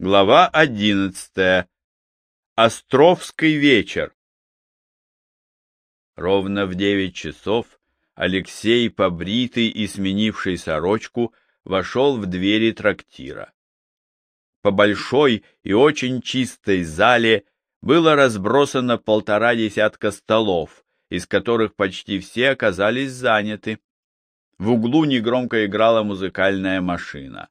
Глава одиннадцатая. Островский вечер. Ровно в девять часов Алексей, побритый и сменивший сорочку, вошел в двери трактира. По большой и очень чистой зале было разбросано полтора десятка столов, из которых почти все оказались заняты. В углу негромко играла музыкальная машина.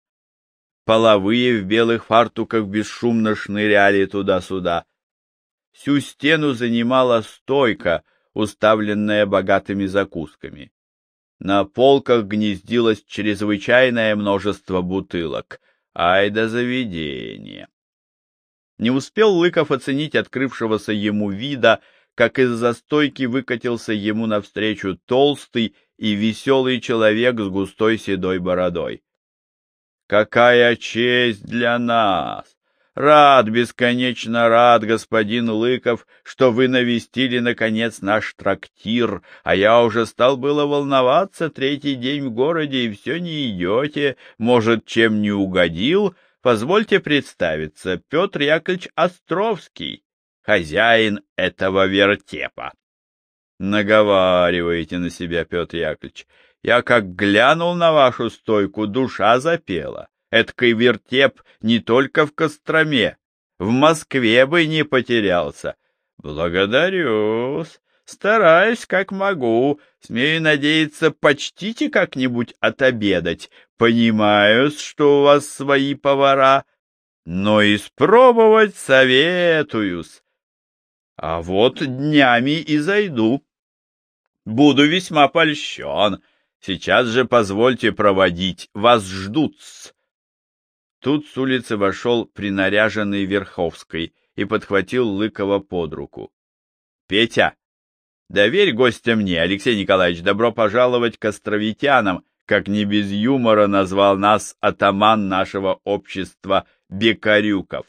Половые в белых фартуках бесшумно шныряли туда-сюда. Всю стену занимала стойка, уставленная богатыми закусками. На полках гнездилось чрезвычайное множество бутылок. Ай да заведение! Не успел Лыков оценить открывшегося ему вида, как из-за стойки выкатился ему навстречу толстый и веселый человек с густой седой бородой. Какая честь для нас! Рад, бесконечно рад, господин Лыков, что вы навестили, наконец, наш трактир, а я уже стал было волноваться третий день в городе, и все не идете, может, чем не угодил? Позвольте представиться, Петр Яковлевич Островский, хозяин этого вертепа. Наговариваете на себя, Петр Яковлевич, я как глянул на вашу стойку, душа запела. Эдкой вертеп не только в Костроме, в Москве бы не потерялся. Благодарю-с, стараюсь как могу, смею надеяться, почтите как-нибудь отобедать. Понимаю, что у вас свои повара, но испробовать советуюсь. А вот днями и зайду. Буду весьма польщен. Сейчас же позвольте проводить, вас ждут -с. Тут с улицы вошел принаряженный Верховской и подхватил Лыкова под руку. — Петя, доверь гостя мне, Алексей Николаевич, добро пожаловать к островитянам, как не без юмора назвал нас атаман нашего общества Бекарюков.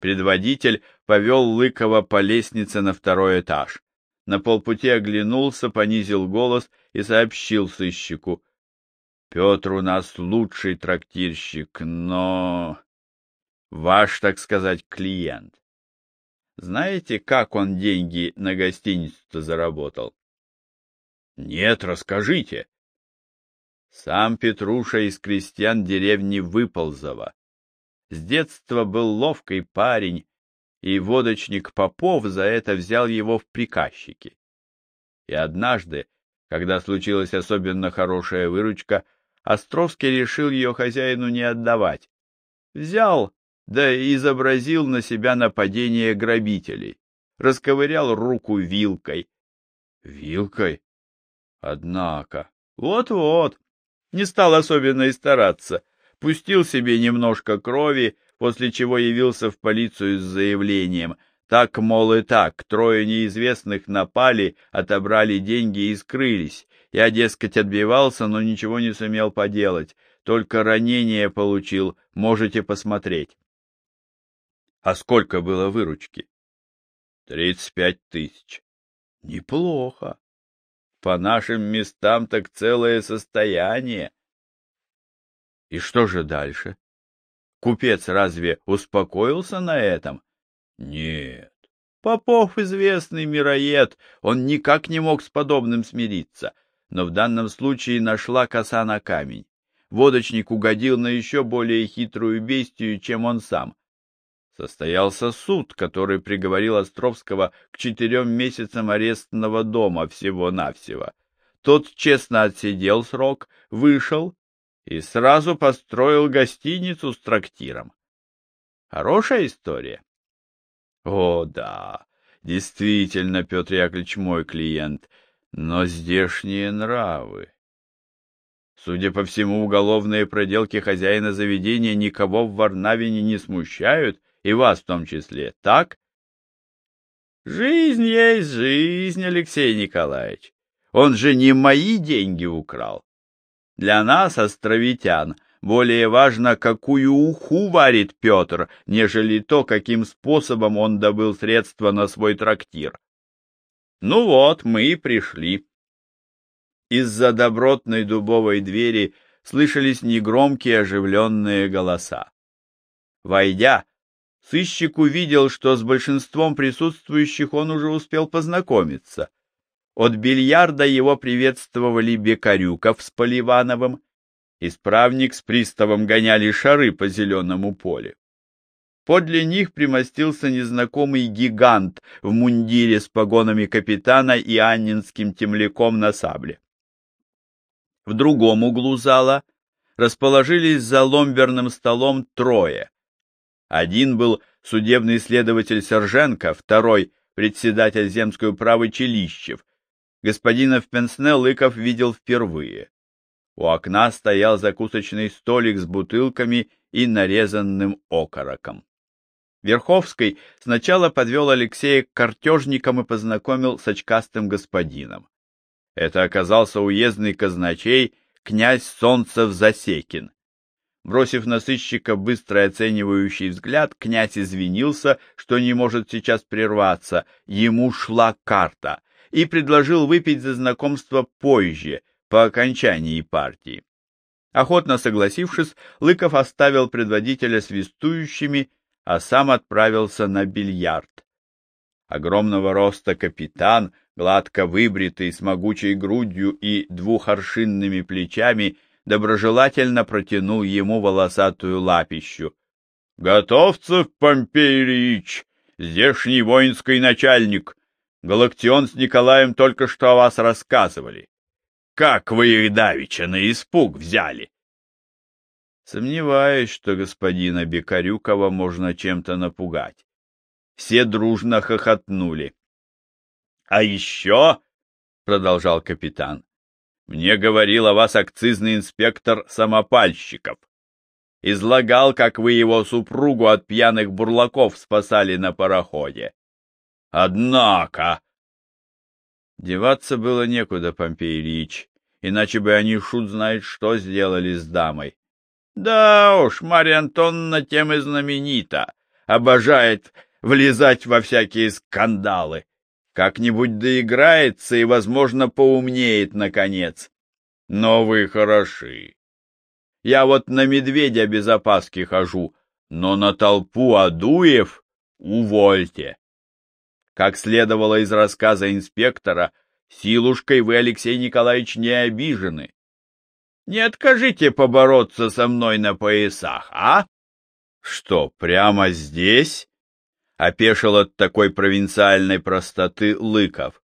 Предводитель повел Лыкова по лестнице на второй этаж. На полпути оглянулся, понизил голос и сообщил сыщику. — Петр у нас лучший трактирщик, но... Ваш, так сказать, клиент. Знаете, как он деньги на гостиницу заработал? — Нет, расскажите. Сам Петруша из крестьян деревни Выползова. С детства был ловкий парень, и водочник Попов за это взял его в приказчики. И однажды, когда случилась особенно хорошая выручка, Островский решил ее хозяину не отдавать. Взял, да и изобразил на себя нападение грабителей. Расковырял руку вилкой. Вилкой? Однако. Вот-вот. Не стал особенно и стараться. Пустил себе немножко крови, после чего явился в полицию с заявлением. Так, мол, и так, трое неизвестных напали, отобрали деньги и скрылись. Я, дескать, отбивался, но ничего не сумел поделать. Только ранение получил, можете посмотреть. А сколько было выручки? Тридцать пять тысяч. Неплохо. По нашим местам так целое состояние. И что же дальше? Купец разве успокоился на этом? Нет. Попов известный мироед, он никак не мог с подобным смириться, но в данном случае нашла коса на камень. Водочник угодил на еще более хитрую бестию, чем он сам. Состоялся суд, который приговорил Островского к четырем месяцам арестного дома всего-навсего. Тот честно отсидел срок, вышел и сразу построил гостиницу с трактиром. Хорошая история? О, да, действительно, Петр Яковлевич мой клиент, но здешние нравы. Судя по всему, уголовные проделки хозяина заведения никого в Варнавине не смущают, и вас в том числе, так? Жизнь есть жизнь, Алексей Николаевич. Он же не мои деньги украл. Для нас, островитян, более важно, какую уху варит Петр, нежели то, каким способом он добыл средства на свой трактир. Ну вот, мы и пришли. Из-за добротной дубовой двери слышались негромкие оживленные голоса. Войдя, сыщик увидел, что с большинством присутствующих он уже успел познакомиться. От бильярда его приветствовали Бекарюков с Поливановым, исправник с приставом гоняли шары по зеленому полю. Подле них примостился незнакомый гигант в мундире с погонами капитана и аннинским темляком на сабле. В другом углу зала расположились за ломберным столом трое. Один был судебный следователь Серженко, второй — председатель земской управы Челищев. Господина в Пенсне Лыков видел впервые. У окна стоял закусочный столик с бутылками и нарезанным окороком. Верховский сначала подвел Алексея к картежникам и познакомил с очкастым господином. Это оказался уездный казначей князь Солнцев-Засекин. Бросив на сыщика быстрый оценивающий взгляд, князь извинился, что не может сейчас прерваться, ему шла карта, и предложил выпить за знакомство позже, по окончании партии. Охотно согласившись, Лыков оставил предводителя свистующими, а сам отправился на бильярд. Огромного роста капитан, гладко выбритый, с могучей грудью и двухоршинными плечами, доброжелательно протянул ему волосатую лапищу. — Готовцев, Помпей Ильич, здешний воинский начальник. Галактион с Николаем только что о вас рассказывали. Как вы их давеча на испуг взяли? Сомневаюсь, что господина Бекарюкова можно чем-то напугать. Все дружно хохотнули. — А еще, — продолжал капитан, — мне говорил о вас акцизный инспектор Самопальщиков. Излагал, как вы его супругу от пьяных бурлаков спасали на пароходе. Однако... Деваться было некуда, Помпей Ильич, иначе бы они шут знает что сделали с дамой. Да уж, Марья Антоновна тем и знаменита. Обожает влезать во всякие скандалы. Как-нибудь доиграется и, возможно, поумнеет, наконец. Но вы хороши. Я вот на медведя без опаски хожу, но на толпу адуев увольте. Как следовало из рассказа инспектора, силушкой вы, Алексей Николаевич, не обижены. Не откажите побороться со мной на поясах, а? Что, прямо здесь? Опешил от такой провинциальной простоты Лыков.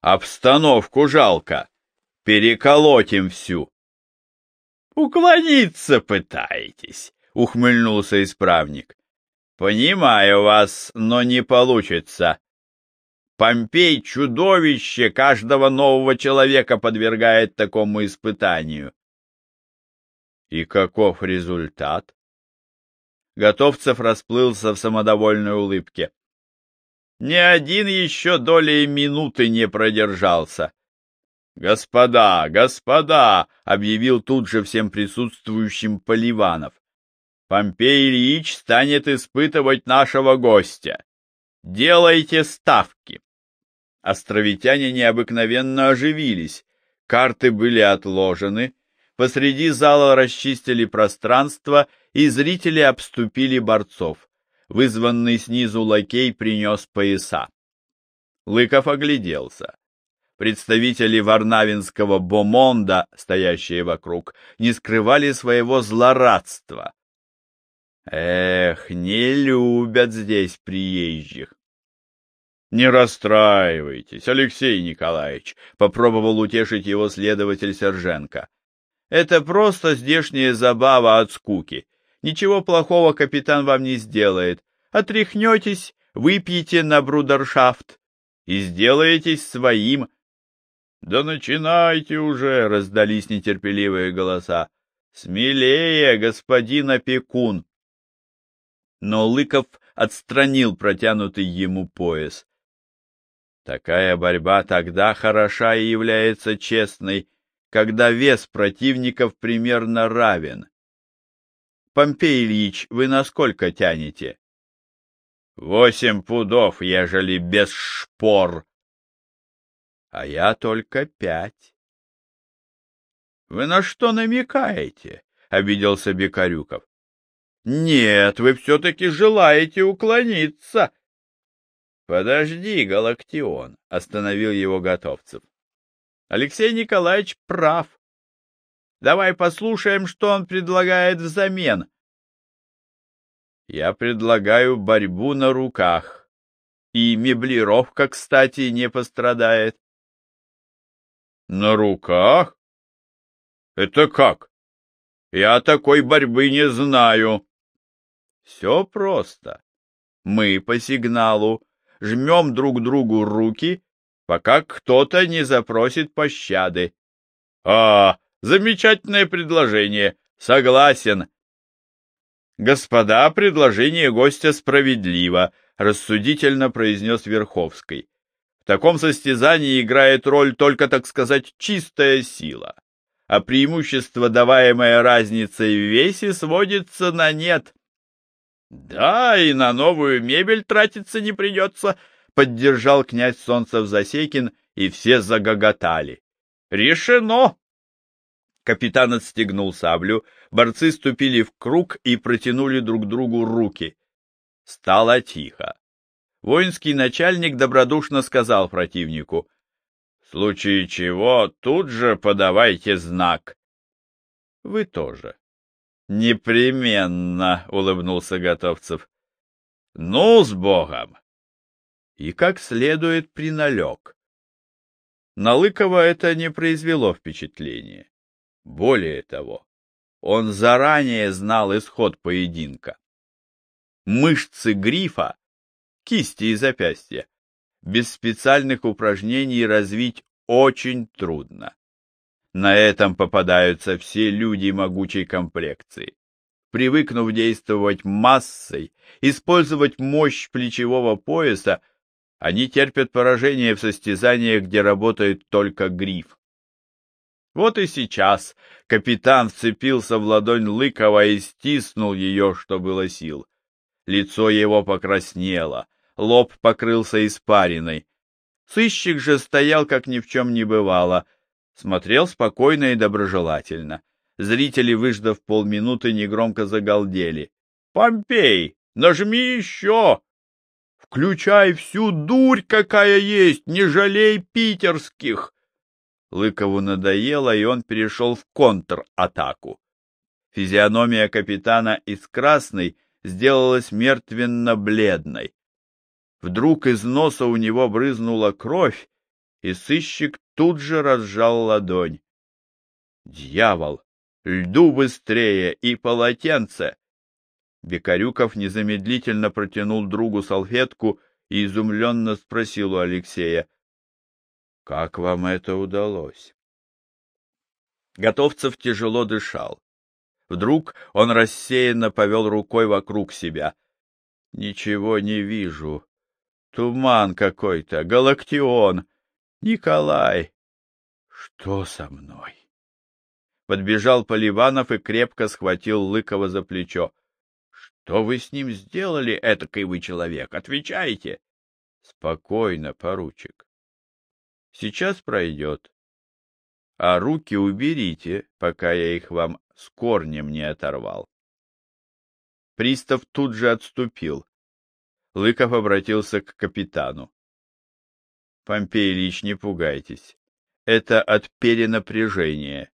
Обстановку жалко. Переколотим всю. Уклониться пытаетесь, ухмыльнулся исправник. Понимаю вас, но не получится. Помпей — чудовище, каждого нового человека подвергает такому испытанию. И каков результат? Готовцев расплылся в самодовольной улыбке. Ни один еще долей минуты не продержался. «Господа, господа!» — объявил тут же всем присутствующим Поливанов. «Помпей Ильич станет испытывать нашего гостя. Делайте ставки!» Островитяне необыкновенно оживились. Карты были отложены, посреди зала расчистили пространство, и зрители обступили борцов. Вызванный снизу лакей принес пояса. Лыков огляделся. Представители варнавинского бомонда, стоящие вокруг, не скрывали своего злорадства. Эх, не любят здесь приезжих. Не расстраивайтесь, Алексей Николаевич, попробовал утешить его следователь Серженко. Это просто здешняя забава от скуки. Ничего плохого капитан вам не сделает. Отряхнетесь, выпьете на брудершафт и сделаетесь своим. Да начинайте уже, раздались нетерпеливые голоса. Смелее, господин опекун. Но Лыков отстранил протянутый ему пояс. Такая борьба тогда хороша и является честной, когда вес противников примерно равен. Помпей Ильич, вы насколько тянете? Восемь пудов, ежели без шпор. А я только пять. Вы на что намекаете? — обиделся Бекарюков. Нет, вы все-таки желаете уклониться. Подожди, Галактион, остановил его Готовцев. Алексей Николаевич прав. Давай послушаем, что он предлагает взамен. Я предлагаю борьбу на руках. И меблировка, кстати, не пострадает. На руках? Это как? Я такой борьбы не знаю. Все просто. Мы по сигналу жмем друг другу руки, пока кто-то не запросит пощады. А, замечательное предложение. Согласен. Господа, предложение гостя справедливо, рассудительно произнес Верховский. В таком состязании играет роль только, так сказать, чистая сила а преимущество, даваемое разницей в весе, сводится на нет. Да, и на новую мебель тратиться не придется, поддержал князь Солнцев Засекин, и все загоготали. Решено! Капитан отстегнул саблю, борцы ступили в круг и протянули друг другу руки. Стало тихо. Воинский начальник добродушно сказал противнику, в случае чего тут же подавайте знак. — Вы тоже. — Непременно, — улыбнулся Готовцев. — Ну, с Богом! И как следует приналег. На Лыкова это не произвело впечатления. Более того, он заранее знал исход поединка. Мышцы грифа, кисти и запястья, без специальных упражнений развить очень трудно. На этом попадаются все люди могучей комплекции. Привыкнув действовать массой, использовать мощь плечевого пояса, они терпят поражение в состязаниях, где работает только гриф. Вот и сейчас капитан вцепился в ладонь Лыкова и стиснул ее, что было сил. Лицо его покраснело, лоб покрылся испариной. Сыщик же стоял, как ни в чем не бывало, смотрел спокойно и доброжелательно. Зрители, выждав полминуты, негромко загалдели. «Помпей, нажми еще!» «Включай всю дурь, какая есть, не жалей питерских!» Лыкову надоело, и он перешел в контратаку. Физиономия капитана из красной сделалась мертвенно-бледной. Вдруг из носа у него брызнула кровь, и сыщик тут же разжал ладонь. Дьявол! Льду быстрее и полотенце! Бекарюков незамедлительно протянул другу салфетку и изумленно спросил у Алексея, «Как вам это удалось?» Готовцев тяжело дышал. Вдруг он рассеянно повел рукой вокруг себя. «Ничего не вижу. Туман какой-то, галактион. Николай, что со мной? Подбежал Поливанов и крепко схватил Лыкова за плечо. Что вы с ним сделали, этакой вы человек? Отвечайте. Спокойно, поручик. Сейчас пройдет. А руки уберите, пока я их вам с корнем не оторвал. Пристав тут же отступил. Лыков обратился к капитану. — Помпей Ильич, не пугайтесь. Это от перенапряжения.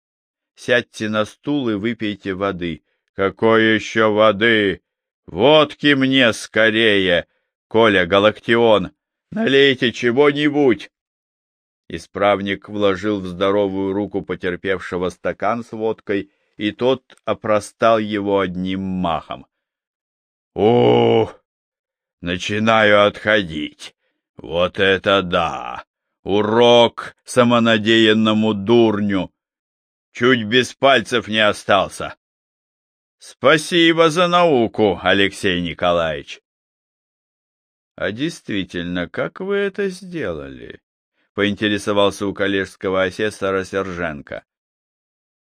Сядьте на стул и выпейте воды. — Какой еще воды? Водки мне скорее! Коля, Галактион, налейте чего-нибудь! Исправник вложил в здоровую руку потерпевшего стакан с водкой, и тот опростал его одним махом. — Ох! Начинаю отходить. Вот это да! Урок самонадеянному дурню! Чуть без пальцев не остался. Спасибо за науку, Алексей Николаевич. А действительно, как вы это сделали? Поинтересовался у коллежского асессора Серженко.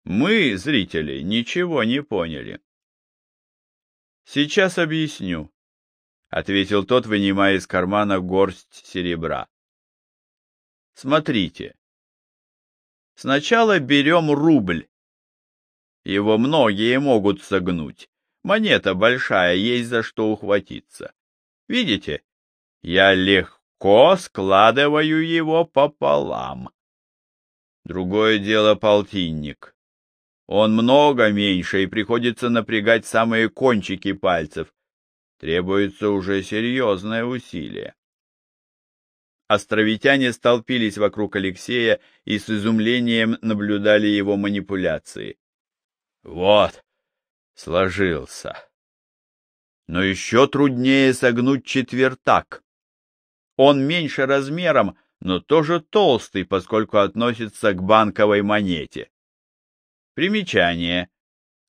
Мы, зрители, ничего не поняли. Сейчас объясню ответил тот, вынимая из кармана горсть серебра. Смотрите. Сначала берем рубль. Его многие могут согнуть. монета большая, есть за что ухватиться. Видите, я легко складываю его пополам. Другое дело полтинник. Он много меньше, и приходится напрягать самые кончики пальцев. Требуется уже серьезное усилие. Островитяне столпились вокруг Алексея и с изумлением наблюдали его манипуляции. Вот, сложился. Но еще труднее согнуть четвертак. Он меньше размером, но тоже толстый, поскольку относится к банковой монете. Примечание.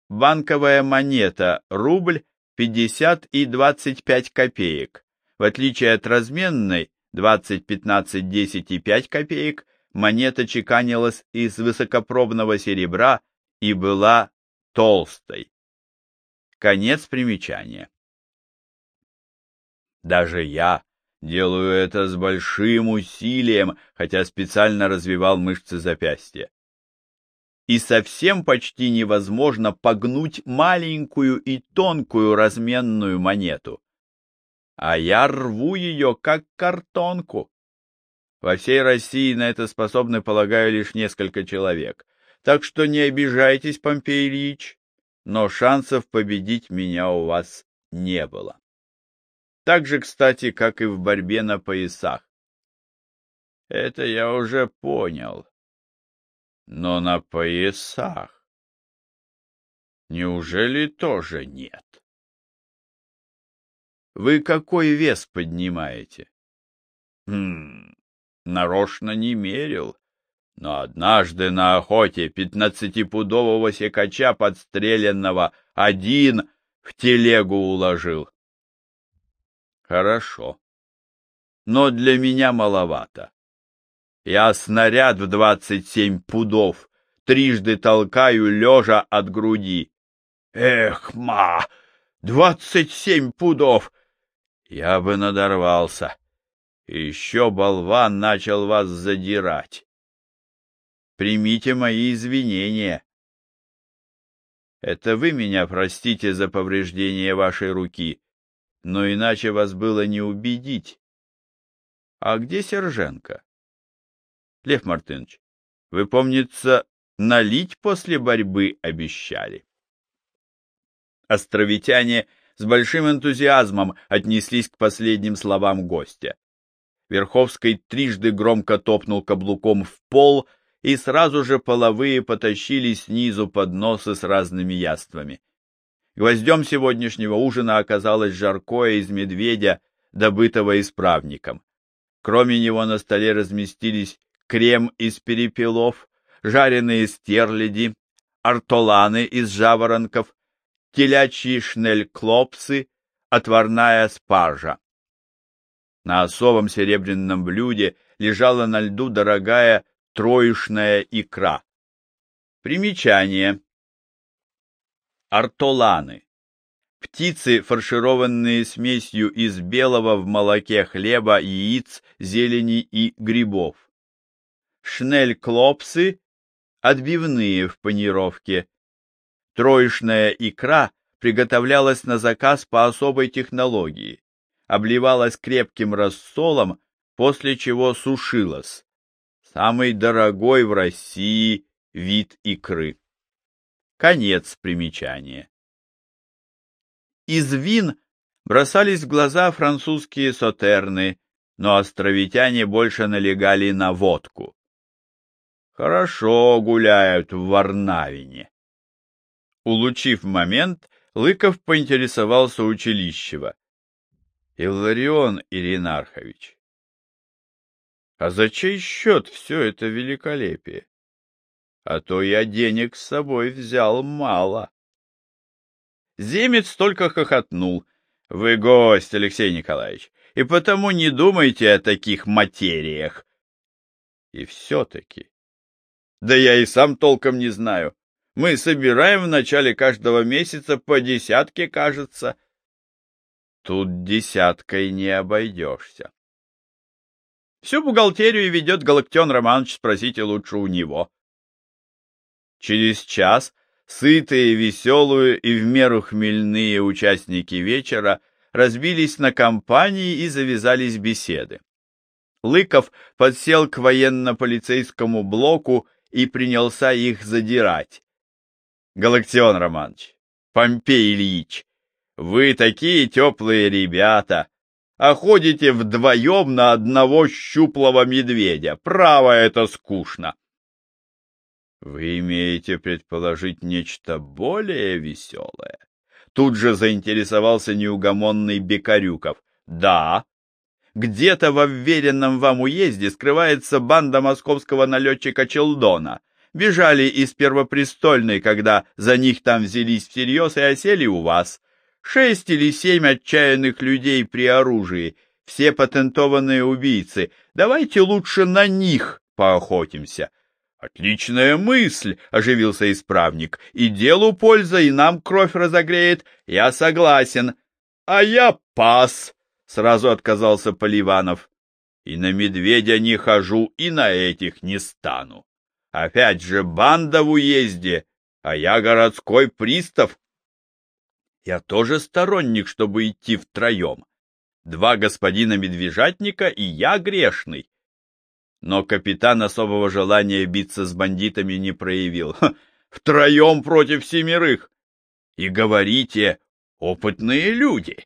Банковая монета рубль 50 и 25 копеек. В отличие от разменной 20, 15, 10 и 5 копеек, монета чеканилась из высокопробного серебра и была толстой. Конец примечания. Даже я делаю это с большим усилием, хотя специально развивал мышцы запястья. И совсем почти невозможно погнуть маленькую и тонкую разменную монету. А я рву ее, как картонку. Во всей России на это способны, полагаю, лишь несколько человек. Так что не обижайтесь, Помпей Ильич, но шансов победить меня у вас не было. Так же, кстати, как и в борьбе на поясах. Это я уже понял. Но на поясах неужели тоже нет? Вы какой вес поднимаете? Хм, нарочно не мерил. Но однажды на охоте пятнадцатипудового секача подстреленного один в телегу уложил. Хорошо. Но для меня маловато. Я снаряд в двадцать семь пудов трижды толкаю лежа от груди. Эх, ма, двадцать семь пудов! Я бы надорвался. еще болван начал вас задирать. Примите мои извинения. Это вы меня простите за повреждение вашей руки, но иначе вас было не убедить. А где Серженко? Лев Мартынович, вы, помнится, налить после борьбы обещали. Островитяне с большим энтузиазмом отнеслись к последним словам гостя. Верховский трижды громко топнул каблуком в пол — и сразу же половые потащили снизу подносы с разными яствами. Гвоздем сегодняшнего ужина оказалось жаркое из медведя, добытого исправником. Кроме него на столе разместились крем из перепелов, жареные стерляди, артоланы из жаворонков, телячьи шнель-клопсы, отварная спаржа. На особом серебряном блюде лежала на льду дорогая троечная икра. Примечание. Артоланы. Птицы, фаршированные смесью из белого в молоке хлеба, яиц, зелени и грибов. Шнель-клопсы – отбивные в панировке. Троечная икра приготовлялась на заказ по особой технологии, обливалась крепким рассолом, после чего сушилась самый дорогой в России вид икры. Конец примечания. Из вин бросались в глаза французские сотерны, но островитяне больше налегали на водку. Хорошо гуляют в Варнавине. Улучив момент, Лыков поинтересовался училищева. — Илларион Иринархович, а за чей счет все это великолепие? А то я денег с собой взял мало. Земец только хохотнул. Вы гость, Алексей Николаевич, и потому не думайте о таких материях. И все-таки. Да я и сам толком не знаю. Мы собираем в начале каждого месяца по десятке, кажется. Тут десяткой не обойдешься. Всю бухгалтерию ведет Галактион Романович, спросите лучше у него. Через час Сытые, веселые и в меру хмельные участники вечера разбились на компании и завязались беседы. Лыков подсел к военно-полицейскому блоку и принялся их задирать. Галактион Романович, Помпей Ильич, вы такие теплые ребята, а ходите вдвоем на одного щуплого медведя. Право, это скучно. Вы имеете предположить нечто более веселое? Тут же заинтересовался неугомонный Бекарюков. Да, где-то во вверенном вам уезде скрывается банда московского налетчика Челдона. Бежали из Первопрестольной, когда за них там взялись всерьез и осели у вас. Шесть или семь отчаянных людей при оружии, все патентованные убийцы. Давайте лучше на них поохотимся. Отличная мысль, оживился исправник. И делу польза, и нам кровь разогреет. Я согласен. А я пас, сразу отказался Поливанов. И на медведя не хожу, и на этих не стану. Опять же банда в уезде, а я городской пристав. Я тоже сторонник, чтобы идти втроем. Два господина медвежатника и я грешный. Но капитан особого желания биться с бандитами не проявил. Ха, втроем против семерых. И говорите, опытные люди.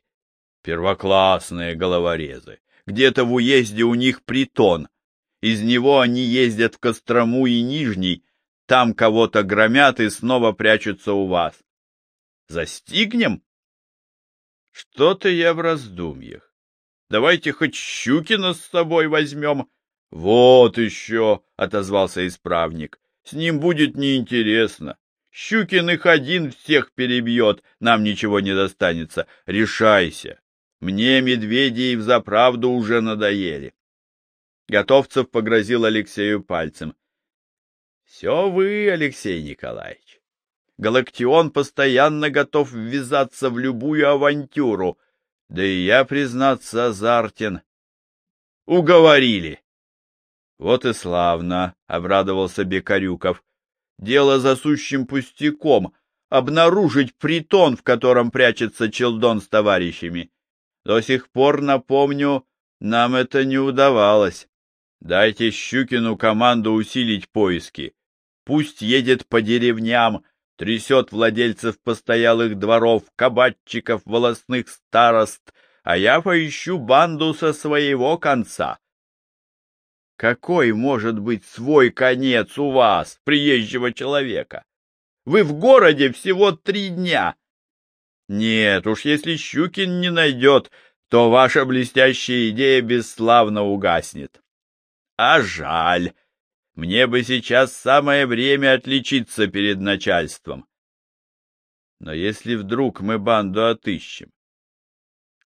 Первоклассные головорезы. Где-то в уезде у них притон. Из него они ездят в Кострому и Нижний, там кого-то громят и снова прячутся у вас. Застигнем? Что-то я в раздумьях. Давайте хоть Щукина с собой возьмем. Вот еще, — отозвался исправник. С ним будет неинтересно. Щукин их один всех перебьет, нам ничего не достанется. Решайся. Мне медведи и взаправду уже надоели. Готовцев погрозил Алексею пальцем. — Все вы, Алексей Николаевич. Галактион постоянно готов ввязаться в любую авантюру, да и я, признаться, азартен. Уговорили. Вот и славно, — обрадовался Бекарюков. Дело за сущим пустяком — обнаружить притон, в котором прячется Челдон с товарищами. До сих пор, напомню, нам это не удавалось. Дайте Щукину команду усилить поиски. Пусть едет по деревням, трясет владельцев постоялых дворов, кабачиков, волосных старост, а я поищу банду со своего конца. Какой может быть свой конец у вас, приезжего человека? Вы в городе всего три дня. Нет уж, если Щукин не найдет, то ваша блестящая идея бесславно угаснет. А жаль. Мне бы сейчас самое время отличиться перед начальством. Но если вдруг мы банду отыщем,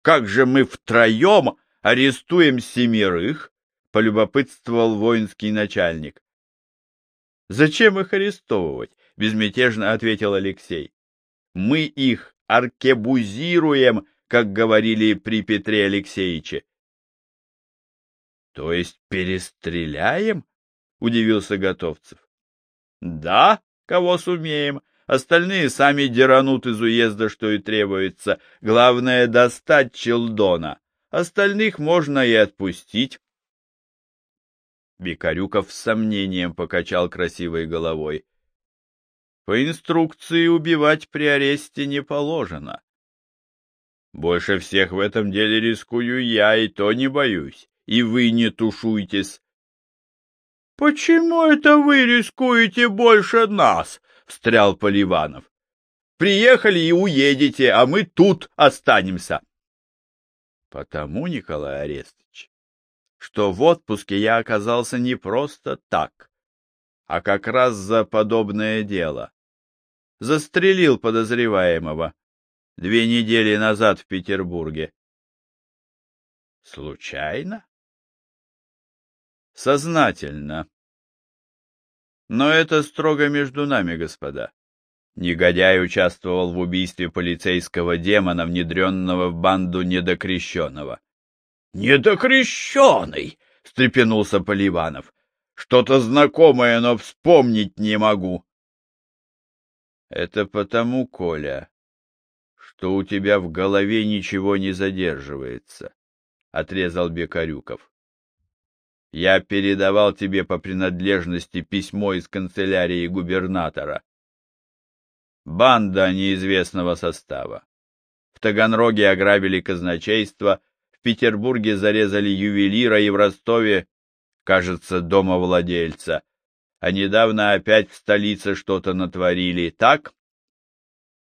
как же мы втроем арестуем семерых? — полюбопытствовал воинский начальник. — Зачем их арестовывать? — безмятежно ответил Алексей. — Мы их аркебузируем, как говорили при Петре Алексеевиче. — То есть перестреляем? — удивился Готовцев. — Да, кого сумеем. Остальные сами деранут из уезда, что и требуется. Главное — достать Челдона. Остальных можно и отпустить. Бекарюков с сомнением покачал красивой головой. По инструкции убивать при аресте не положено. Больше всех в этом деле рискую я, и то не боюсь. И вы не тушуйтесь. — Почему это вы рискуете больше нас? — встрял Поливанов. — Приехали и уедете, а мы тут останемся. — Потому, Николай Арестович, что в отпуске я оказался не просто так, а как раз за подобное дело. Застрелил подозреваемого две недели назад в Петербурге. — Случайно? сознательно. Но это строго между нами, господа. Негодяй участвовал в убийстве полицейского демона, внедренного в банду недокрещенного. — Недокрещенный! — встрепенулся Поливанов. — Что-то знакомое, но вспомнить не могу. Это потому, Коля, что у тебя в голове ничего не задерживается, — отрезал Бекарюков. Я передавал тебе по принадлежности письмо из канцелярии губернатора. Банда неизвестного состава. В Таганроге ограбили казначейство, в Петербурге зарезали ювелира и в Ростове, кажется, домовладельца. А недавно опять в столице что-то натворили, так?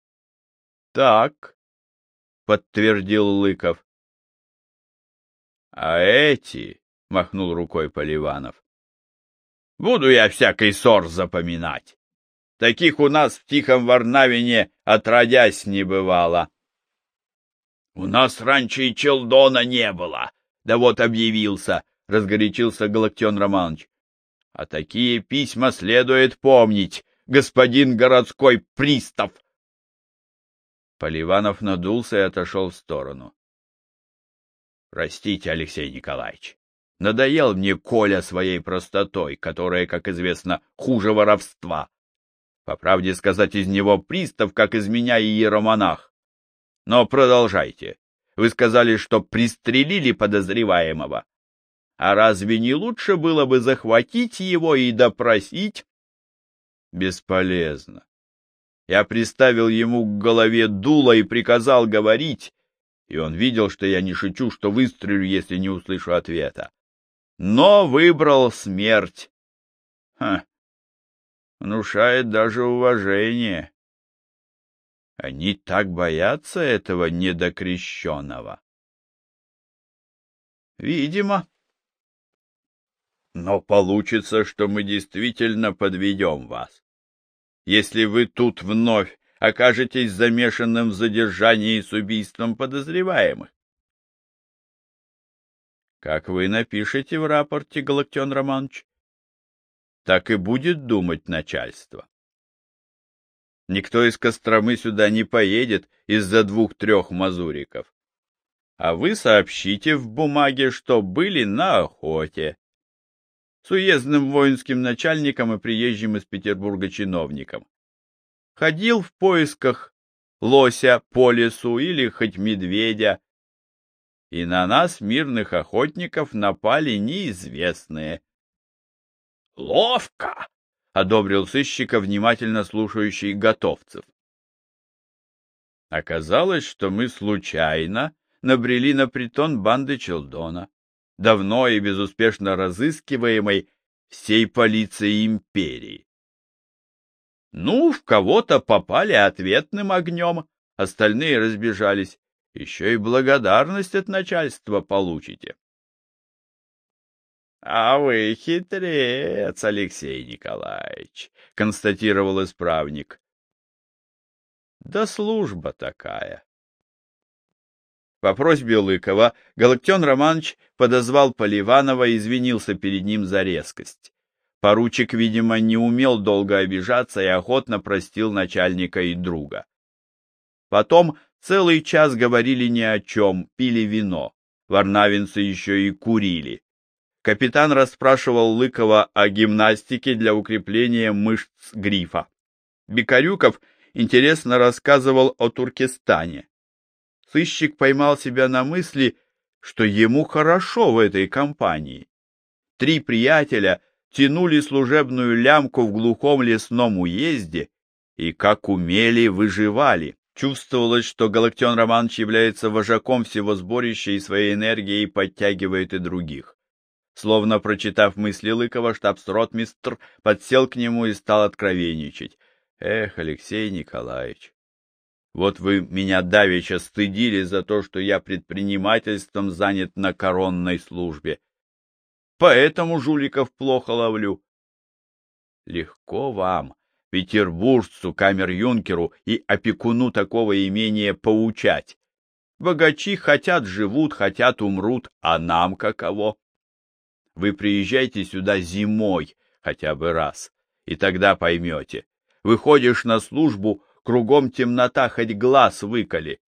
— Так, — подтвердил Лыков. — А эти махнул рукой Поливанов. Буду я всякий ссор запоминать. Таких у нас в Тихом Варнавине отродясь не бывало. У нас раньше и челдона не было. Да вот объявился, разгорячился Галактион Романович. А такие письма следует помнить, господин городской пристав. Поливанов надулся и отошел в сторону. — Простите, Алексей Николаевич, Надоел мне Коля своей простотой, которая, как известно, хуже воровства. По правде сказать, из него пристав, как из меня и иеромонах. Но продолжайте. Вы сказали, что пристрелили подозреваемого. А разве не лучше было бы захватить его и допросить? Бесполезно. Я приставил ему к голове дуло и приказал говорить, и он видел, что я не шучу, что выстрелю, если не услышу ответа но выбрал смерть. Ха, внушает даже уважение. Они так боятся этого недокрещенного. Видимо. Но получится, что мы действительно подведем вас. Если вы тут вновь окажетесь замешанным в задержании с убийством подозреваемых. Как вы напишете в рапорте, Галактион Романович, так и будет думать начальство. Никто из Костромы сюда не поедет из-за двух-трех мазуриков. А вы сообщите в бумаге, что были на охоте. С уездным воинским начальником и приезжим из Петербурга чиновником. Ходил в поисках лося по лесу или хоть медведя, и на нас, мирных охотников, напали неизвестные. — Ловко! — одобрил сыщика, внимательно слушающий готовцев. Оказалось, что мы случайно набрели на притон банды Челдона, давно и безуспешно разыскиваемой всей полицией империи. Ну, в кого-то попали ответным огнем, остальные разбежались еще и благодарность от начальства получите. — А вы хитрец, Алексей Николаевич, — констатировал исправник. — Да служба такая. По просьбе Лыкова Галактион Романович подозвал Поливанова и извинился перед ним за резкость. Поручик, видимо, не умел долго обижаться и охотно простил начальника и друга. Потом Целый час говорили ни о чем, пили вино. Варнавинцы еще и курили. Капитан расспрашивал Лыкова о гимнастике для укрепления мышц грифа. Бекарюков интересно рассказывал о Туркестане. Сыщик поймал себя на мысли, что ему хорошо в этой компании. Три приятеля тянули служебную лямку в глухом лесном уезде и, как умели, выживали. Чувствовалось, что Галактион Романович является вожаком всего сборища и своей энергией подтягивает и других. Словно прочитав мысли Лыкова, штабс-ротмистр подсел к нему и стал откровенничать. «Эх, Алексей Николаевич, вот вы меня давеча стыдили за то, что я предпринимательством занят на коронной службе. Поэтому жуликов плохо ловлю». «Легко вам, петербуржцу, камер-юнкеру и опекуну такого имения поучать. Богачи хотят живут, хотят умрут, а нам каково? Вы приезжайте сюда зимой хотя бы раз, и тогда поймете. Выходишь на службу, кругом темнота, хоть глаз выколи.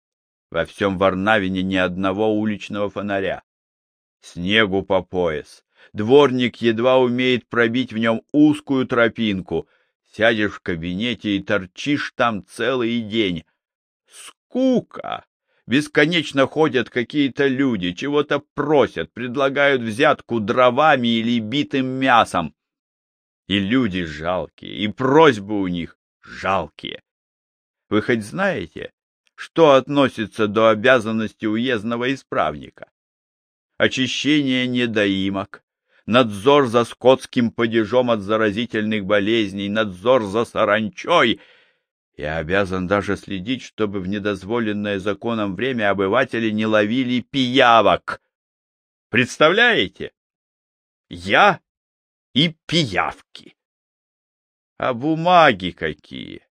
Во всем Варнавине ни одного уличного фонаря. Снегу по пояс. Дворник едва умеет пробить в нем узкую тропинку, Сядешь в кабинете и торчишь там целый день. Скука! Бесконечно ходят какие-то люди, чего-то просят, предлагают взятку дровами или битым мясом. И люди жалкие, и просьбы у них жалкие. Вы хоть знаете, что относится до обязанности уездного исправника? Очищение недоимок, надзор за скотским падежом от заразительных болезней, надзор за саранчой. Я обязан даже следить, чтобы в недозволенное законом время обыватели не ловили пиявок. Представляете? Я и пиявки. А бумаги какие!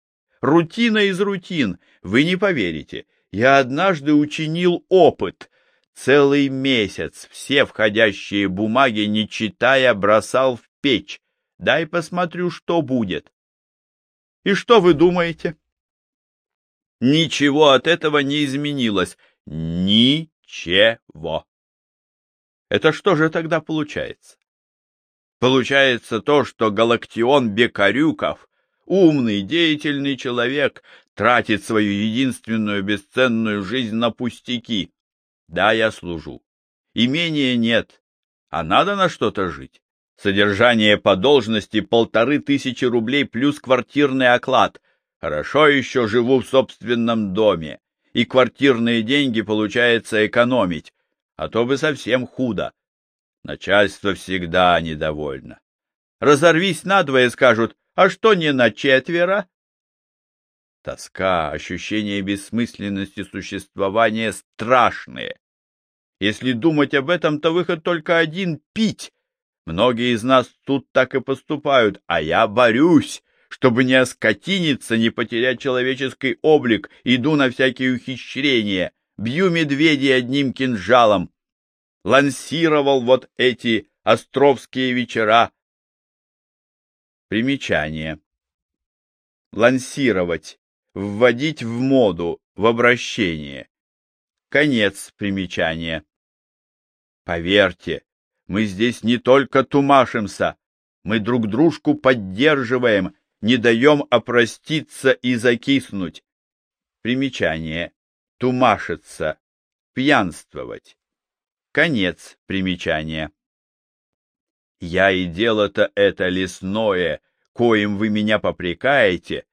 Рутина из рутин. Вы не поверите. Я однажды учинил опыт. Целый месяц все входящие бумаги, не читая, бросал в печь. Дай посмотрю, что будет. И что вы думаете? Ничего от этого не изменилось. Ничего. Это что же тогда получается? Получается то, что Галактион Бекарюков, умный, деятельный человек, тратит свою единственную бесценную жизнь на пустяки. Да, я служу. Имения нет, а надо на что-то жить. Содержание по должности полторы тысячи рублей плюс квартирный оклад. Хорошо еще живу в собственном доме, и квартирные деньги получается экономить, а то бы совсем худо. Начальство всегда недовольно. Разорвись надвое, скажут, а что не на четверо? Тоска, ощущение бессмысленности существования страшные. Если думать об этом, то выход только один — пить. Многие из нас тут так и поступают, а я борюсь, чтобы не оскотиниться, не потерять человеческий облик, иду на всякие ухищрения, бью медведей одним кинжалом, лансировал вот эти островские вечера. Примечание. Лансировать, вводить в моду, в обращение. Конец примечания. Поверьте, мы здесь не только тумашимся, мы друг дружку поддерживаем, не даем опроститься и закиснуть. Примечание. Тумашиться. Пьянствовать. Конец примечания. Я и дело-то это лесное, коим вы меня попрекаете,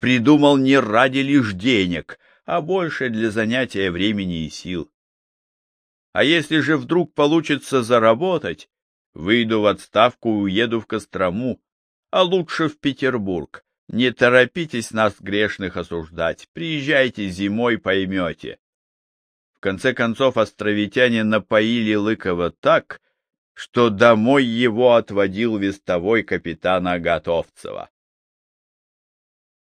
придумал не ради лишь денег, а больше для занятия времени и сил. А если же вдруг получится заработать, выйду в отставку и уеду в Кострому, а лучше в Петербург. Не торопитесь нас, грешных, осуждать. Приезжайте зимой, поймете. В конце концов, островитяне напоили Лыкова так, что домой его отводил вестовой капитана Готовцева.